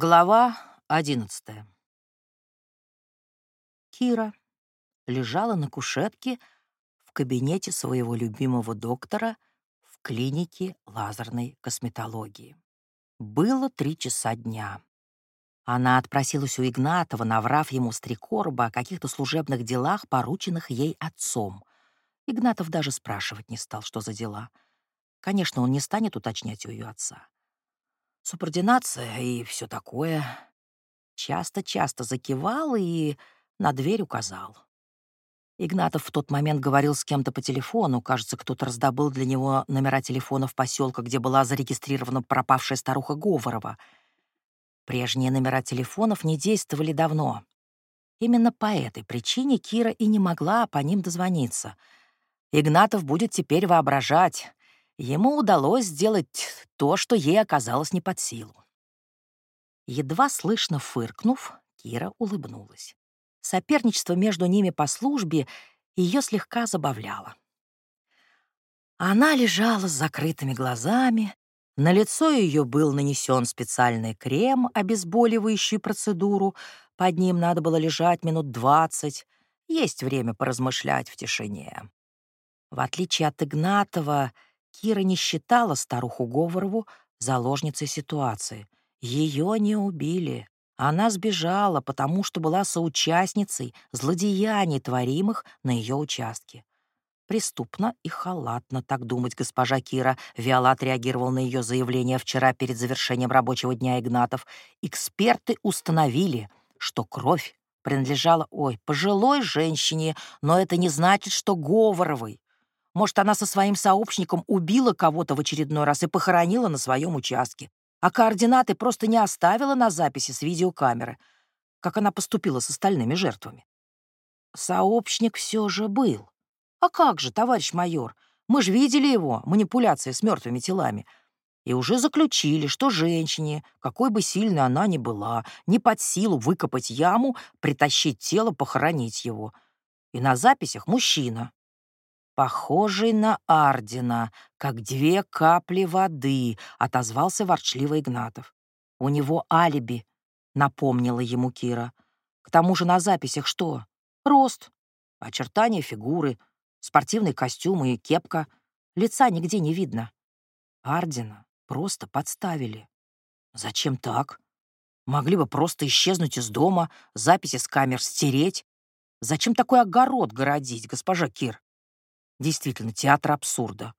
Глава одиннадцатая. Кира лежала на кушетке в кабинете своего любимого доктора в клинике лазерной косметологии. Было три часа дня. Она отпросилась у Игнатова, наврав ему с три короба о каких-то служебных делах, порученных ей отцом. Игнатов даже спрашивать не стал, что за дела. Конечно, он не станет уточнять у ее отца. Субординация и все такое. Часто-часто закивал и на дверь указал. Игнатов в тот момент говорил с кем-то по телефону. Кажется, кто-то раздобыл для него номера телефонов поселка, где была зарегистрирована пропавшая старуха Говорова. Прежние номера телефонов не действовали давно. Именно по этой причине Кира и не могла по ним дозвониться. Игнатов будет теперь воображать. Ему удалось сделать то, что ей оказалось не под силу. Едва слышно фыркнув, Кира улыбнулась. Соперничество между ними по службе ее слегка забавляло. Она лежала с закрытыми глазами, на лицо ее был нанесен специальный крем, обезболивающий процедуру, под ним надо было лежать минут двадцать, есть время поразмышлять в тишине. В отличие от Игнатова, Кира не считала старуху Говорову заложницей ситуации. Ее не убили. Она сбежала, потому что была соучастницей злодеяний, творимых на ее участке. Преступно и халатно так думать госпожа Кира. Виола отреагировал на ее заявление вчера перед завершением рабочего дня Игнатов. Эксперты установили, что кровь принадлежала, ой, пожилой женщине, но это не значит, что Говоровой. Может, она со своим сообщником убила кого-то в очередной раз и похоронила на своем участке а координаты просто не оставила на записи с видеокамеры, как она поступила с остальными жертвами. Сообщник все же был. А как же, товарищ майор, мы же видели его, манипуляции с мертвыми телами, и уже заключили, что женщине, какой бы сильной она ни была, не под силу выкопать яму, притащить тело, похоронить его. И на записях мужчина, похожий на Ардина, как две капли воды», — отозвался ворчливо Игнатов. «У него алиби», — напомнила ему Кира. «К тому же на записях что? Рост, очертания фигуры, спортивный костюм и кепка. Лица нигде не видно. Ардина просто подставили. Зачем так? Могли бы просто исчезнуть из дома, записи с камер стереть. Зачем такой огород городить, госпожа Кир? Действительно, театр абсурда.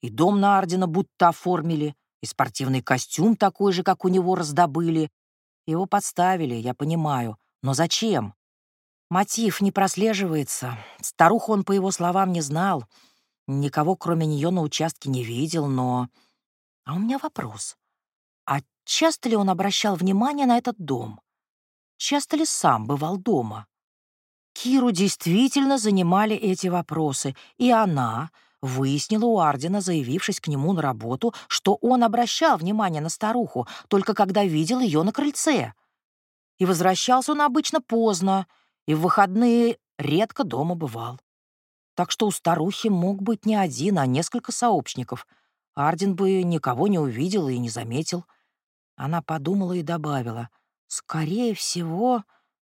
И дом на Ардена будто оформили, и спортивный костюм такой же, как у него, раздобыли. Его подставили, я понимаю. Но зачем? Мотив не прослеживается. Старуху он, по его словам, не знал. Никого, кроме нее, на участке не видел, но... А у меня вопрос. А часто ли он обращал внимание на этот дом? Часто ли сам бывал дома? Киру действительно занимали эти вопросы, и она выяснила у Ардина, заявившись к нему на работу, что он обращал внимание на старуху, только когда видел ее на крыльце. И возвращался он обычно поздно, и в выходные редко дома бывал. Так что у старухи мог быть не один, а несколько сообщников. Ардин бы никого не увидел и не заметил. Она подумала и добавила, «Скорее всего,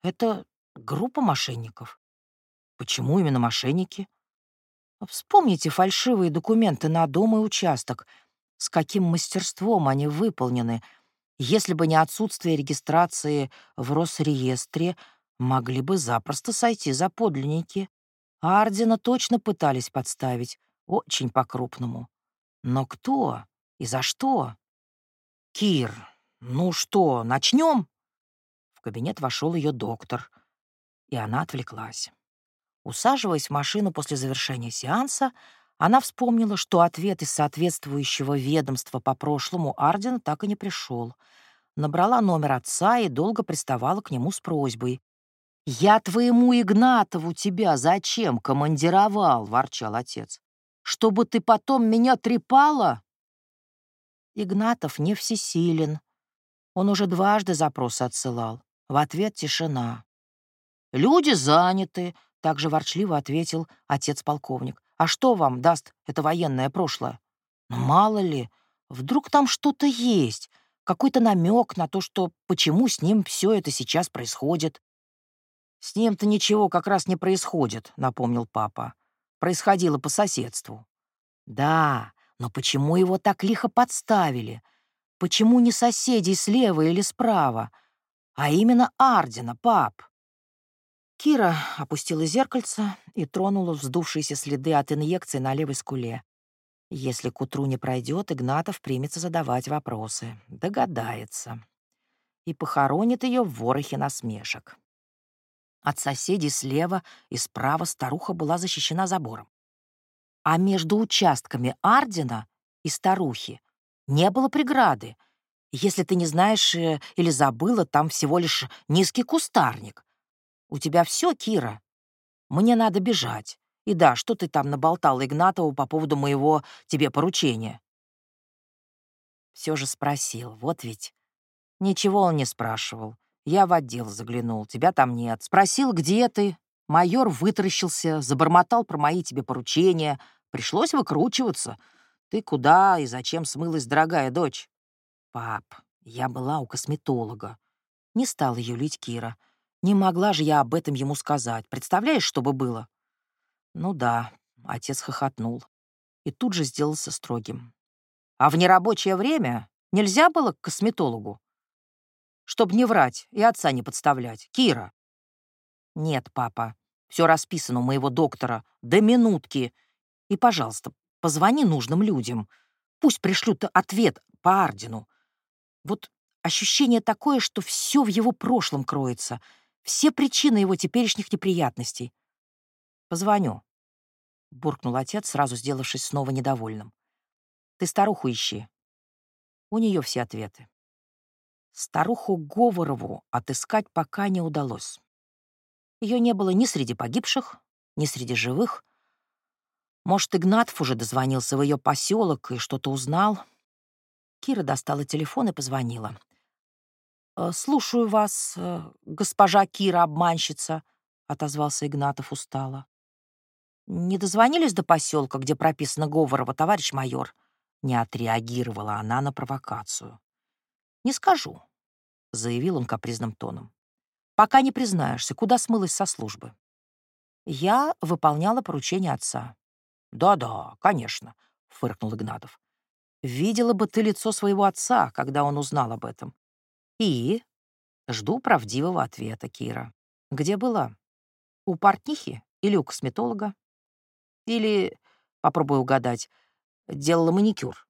это Группа мошенников. Почему именно мошенники? Вспомните фальшивые документы на дом и участок. С каким мастерством они выполнены. Если бы не отсутствие регистрации в Росреестре, могли бы запросто сойти за подлинники. Ардина точно пытались подставить, очень по-крупному. Но кто и за что? Кир, ну что, начнем? В кабинет вошел ее доктор — и она отвлеклась. Усаживаясь в машину после завершения сеанса, она вспомнила, что ответ из соответствующего ведомства по прошлому Ардена так и не пришел. Набрала номер отца и долго приставала к нему с просьбой. «Я твоему Игнатову тебя зачем командировал?» — ворчал отец. «Чтобы ты потом меня трепала?» Игнатов не всесилен. Он уже дважды запросы отсылал. В ответ тишина. «Люди заняты», — также ворчливо ответил отец-полковник. «А что вам даст это военное прошлое?» «Ну, мало ли, вдруг там что-то есть. какой-то намек на то, что почему с ним все это сейчас происходит. «С ним-то ничего как раз не происходит», — напомнил папа. «Происходило по соседству». «Да, но почему его так лихо подставили? Почему не соседей слева или справа, а именно Ардина, пап?» Кира опустила зеркальце и тронула вздувшиеся следы от инъекции на левой скуле. Если к утру не пройдет, Игнатов примется задавать вопросы. Догадается. И похоронит ее в ворохе насмешек. От соседей слева и справа старуха была защищена забором. А между участками Ардина и старухи не было преграды. Если ты не знаешь э, или забыла, там всего лишь низкий кустарник. У тебя все, Кира? Мне надо бежать. И да, что ты там наболтала Игнатову по поводу моего тебе поручения?» Все же спросил, вот ведь. Ничего он не спрашивал. Я в отдел заглянул, тебя там нет. Спросил, где ты. Майор вытаращился, забормотал про мои тебе поручения. Пришлось выкручиваться. Ты куда и зачем смылась, дорогая дочь? Пап, я была у косметолога. Не стала юлить Кира. Не могла же я об этом ему сказать. Представляешь, что бы было? Ну да, отец хохотнул. И тут же сделался строгим. А в нерабочее время нельзя было к косметологу? Чтоб не врать и отца не подставлять. Кира. Нет, папа, все расписано у моего доктора. До минутки. И, пожалуйста, позвони нужным людям. Пусть пришлют ответ по Ардину. Вот ощущение такое, что все в его прошлом кроется — все причины его теперешних неприятностей. Позвоню, — буркнул отец, сразу сделавшись снова недовольным. Ты старуху ищи. У нее все ответы. Старуху Говорову отыскать пока не удалось. Ее не было ни среди погибших, ни среди живых. Может, Игнатов уже дозвонился в ее поселок и что-то узнал. Кира достала телефон и позвонила. «Э, «Слушаю вас, э, госпожа Кира-обманщица», — отозвался Игнатов устало. «Не дозвонились до поселка, где прописано Говорова, товарищ майор?» Не отреагировала она на провокацию. «Не скажу», — заявил он капризным тоном. «Пока не признаешься, куда смылась со службы?» «Я выполняла поручение отца». «Да-да, конечно», — фыркнул Игнатов. «Видела бы ты лицо своего отца, когда он узнал об этом. И? Жду правдивого ответа, Кира. Где была? У портнихи или у косметолога? Или, попробуй угадать, делала маникюр?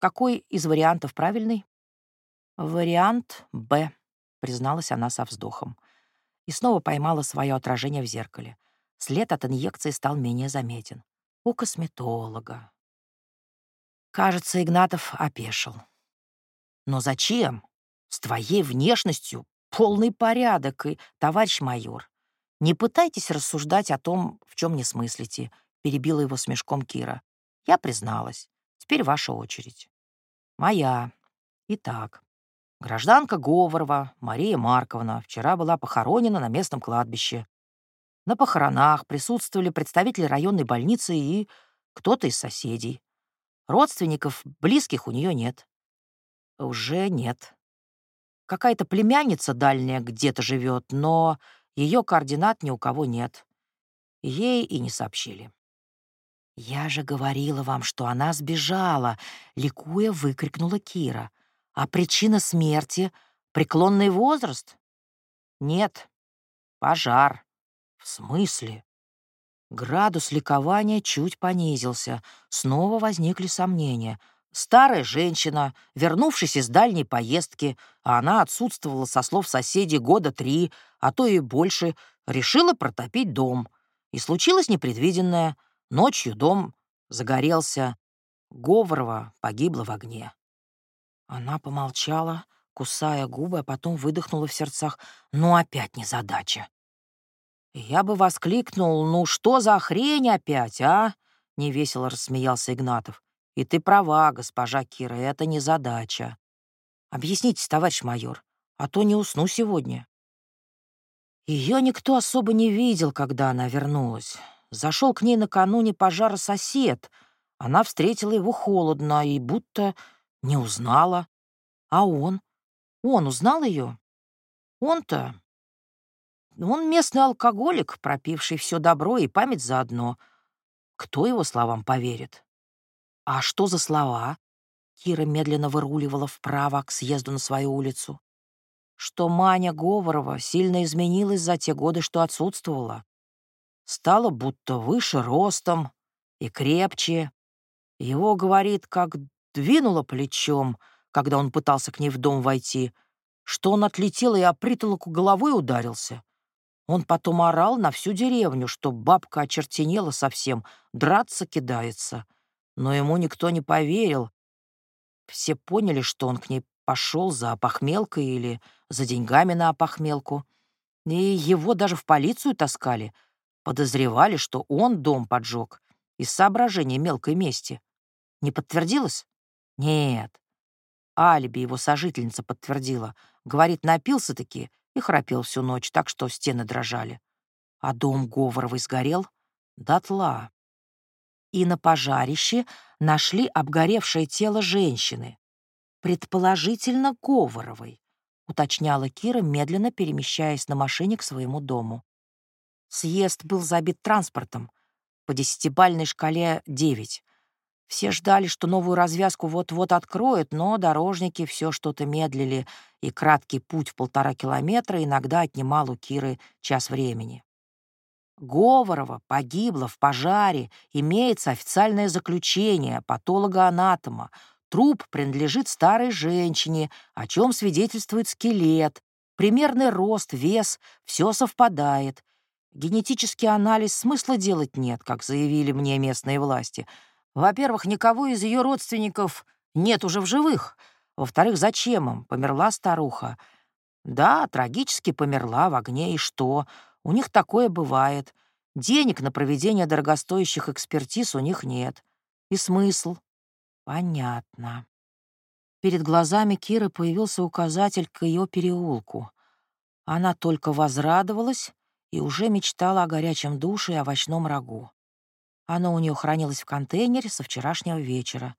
Какой из вариантов правильный? Вариант «Б», призналась она со вздохом. И снова поймала свое отражение в зеркале. След от инъекции стал менее заметен. У косметолога. Кажется, Игнатов опешил. Но зачем? С твоей внешностью полный порядок, и, товарищ майор, не пытайтесь рассуждать о том, в чем не смыслите, перебила его смешком Кира. Я призналась. Теперь ваша очередь. Моя. Итак, гражданка Говорова Мария Марковна вчера была похоронена на местном кладбище. На похоронах присутствовали представители районной больницы и кто-то из соседей. Родственников, близких у нее нет. Уже нет. Какая-то племянница дальняя где-то живет, но ее координат ни у кого нет. Ей и не сообщили. «Я же говорила вам, что она сбежала!» — ликуя выкрикнула Кира. «А причина смерти — преклонный возраст?» «Нет, пожар». «В смысле?» Градус ликования чуть понизился. Снова возникли сомнения. Старая женщина, вернувшись из дальней поездки, а она отсутствовала со слов соседей года три, а то и больше, решила протопить дом. И случилось непредвиденное. Ночью дом загорелся. Говорова погибла в огне. Она помолчала, кусая губы, а потом выдохнула в сердцах. «Ну, опять незадача». «Я бы воскликнул, ну что за хрень опять, а?» — невесело рассмеялся Игнатов. И ты права, госпожа Кира, это не задача. Объясните, товарищ майор, а то не усну сегодня. Ее никто особо не видел, когда она вернулась. Зашел к ней накануне пожара сосед. Она встретила его холодно и будто не узнала. А он? Он узнал ее? Он-то... Он местный алкоголик, пропивший все добро и память заодно. Кто его словам поверит? А что за слова? Кира медленно выруливала вправо к съезду на свою улицу. Что Маня Говорова сильно изменилась за те годы, что отсутствовала. Стала будто выше ростом и крепче. Его, говорит, как двинуло плечом, когда он пытался к ней в дом войти, что он отлетел и о притолоку головой ударился. Он потом орал на всю деревню, что бабка очертенела совсем, драться кидается. Но ему никто не поверил, все поняли, что он к ней пошел за опохмелкой или за деньгами на опохмелку. И его даже в полицию таскали. Подозревали, что он дом поджег из соображения мелкой мести. Не подтвердилось? Нет. Алиби его сожительница подтвердила. Говорит, напился-таки и храпел всю ночь, так что стены дрожали. А дом Говоровой сгорел дотла и на пожарище нашли обгоревшее тело женщины, предположительно Говоровой, уточняла Кира, медленно перемещаясь на машине к своему дому. Съезд был забит транспортом по десятибальной шкале 9. Все ждали, что новую развязку вот-вот откроют, но дорожники все что-то медлили, и краткий путь в полтора километра иногда отнимал у Киры час времени. Говорова погибла в пожаре, имеется официальное заключение патолога-анатома. Труп принадлежит старой женщине, о чем свидетельствует скелет. Примерный рост, вес, все совпадает. Генетический анализ смысла делать нет, как заявили мне местные власти. Во-первых, никого из ее родственников нет уже в живых. Во-вторых, зачем им? Померла старуха. Да, трагически померла в огне, и что? У них такое бывает. Денег на проведение дорогостоящих экспертиз у них нет. И смысл? Понятно. Перед глазами Киры появился указатель к ее переулку. Она только возрадовалась и уже мечтала о горячем душе и овощном рагу. Оно у нее хранилось в контейнере со вчерашнего вечера.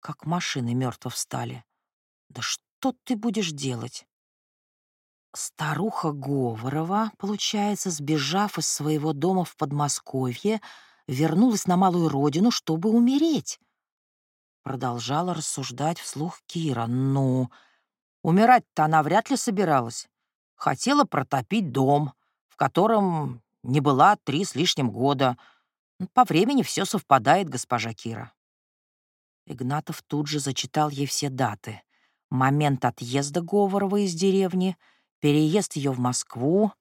Как машины мертво встали. Да что ты будешь делать? Старуха Говорова, получается, сбежав из своего дома в Подмосковье, вернулась на малую родину, чтобы умереть. Продолжала рассуждать вслух Кира. Ну, умирать-то она вряд ли собиралась. Хотела протопить дом, в котором не была три с лишним года. По времени все совпадает, госпожа Кира. Игнатов тут же зачитал ей все даты. Момент отъезда Говорова из деревни — переезд ее в Москву,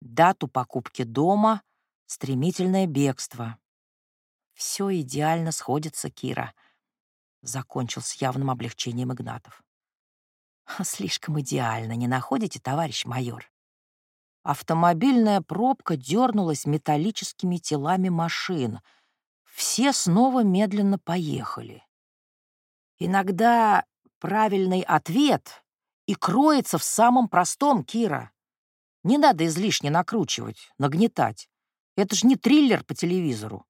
дату покупки дома, стремительное бегство. Все идеально сходится, Кира, закончил с явным облегчением Игнатов. Слишком идеально, не находите, товарищ майор? Автомобильная пробка дернулась металлическими телами машин. Все снова медленно поехали. Иногда правильный ответ и кроется в самом простом, Кира. Не надо излишне накручивать, нагнетать. Это же не триллер по телевизору,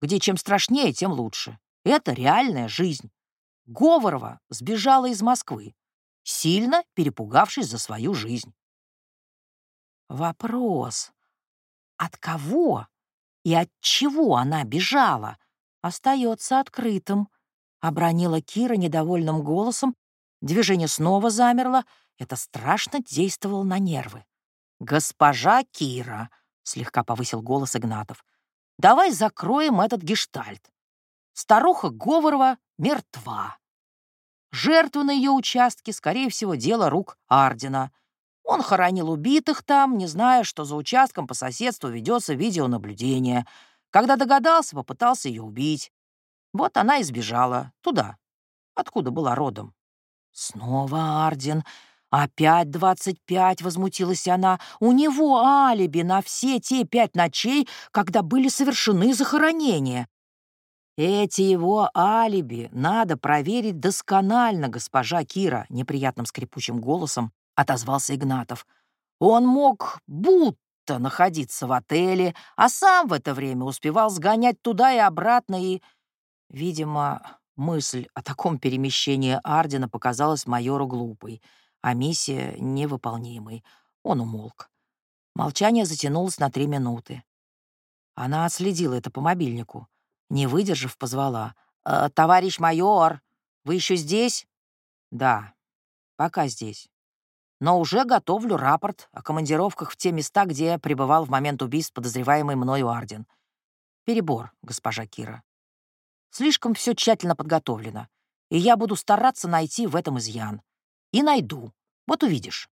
где чем страшнее, тем лучше. Это реальная жизнь. Говорова сбежала из Москвы, сильно перепугавшись за свою жизнь. Вопрос, от кого и от чего она бежала, остается открытым, обронила Кира недовольным голосом, Движение снова замерло. Это страшно действовало на нервы. «Госпожа Кира», — слегка повысил голос Игнатов, «давай закроем этот гештальт. Старуха Говорова мертва. Жертва на ее участке, скорее всего, дело рук Ардина. Он хоронил убитых там, не зная, что за участком по соседству ведется видеонаблюдение. Когда догадался, попытался ее убить. Вот она и сбежала туда, откуда была родом. Снова Арден. Опять двадцать пять, возмутилась она. У него алиби на все те пять ночей, когда были совершены захоронения. Эти его алиби надо проверить досконально, госпожа Кира, неприятным скрипучим голосом отозвался Игнатов. Он мог будто находиться в отеле, а сам в это время успевал сгонять туда и обратно и, видимо, Мысль о таком перемещении Ардена показалась майору глупой, а миссия — невыполнимой. Он умолк. Молчание затянулось на три минуты. Она отследила это по мобильнику. Не выдержав, позвала. «Э, «Товарищ майор, вы еще здесь?» «Да, пока здесь. Но уже готовлю рапорт о командировках в те места, где пребывал в момент убийств подозреваемый мною Арден. Перебор, госпожа Кира. Слишком все тщательно подготовлено, и я буду стараться найти в этом изъян. И найду. Вот увидишь.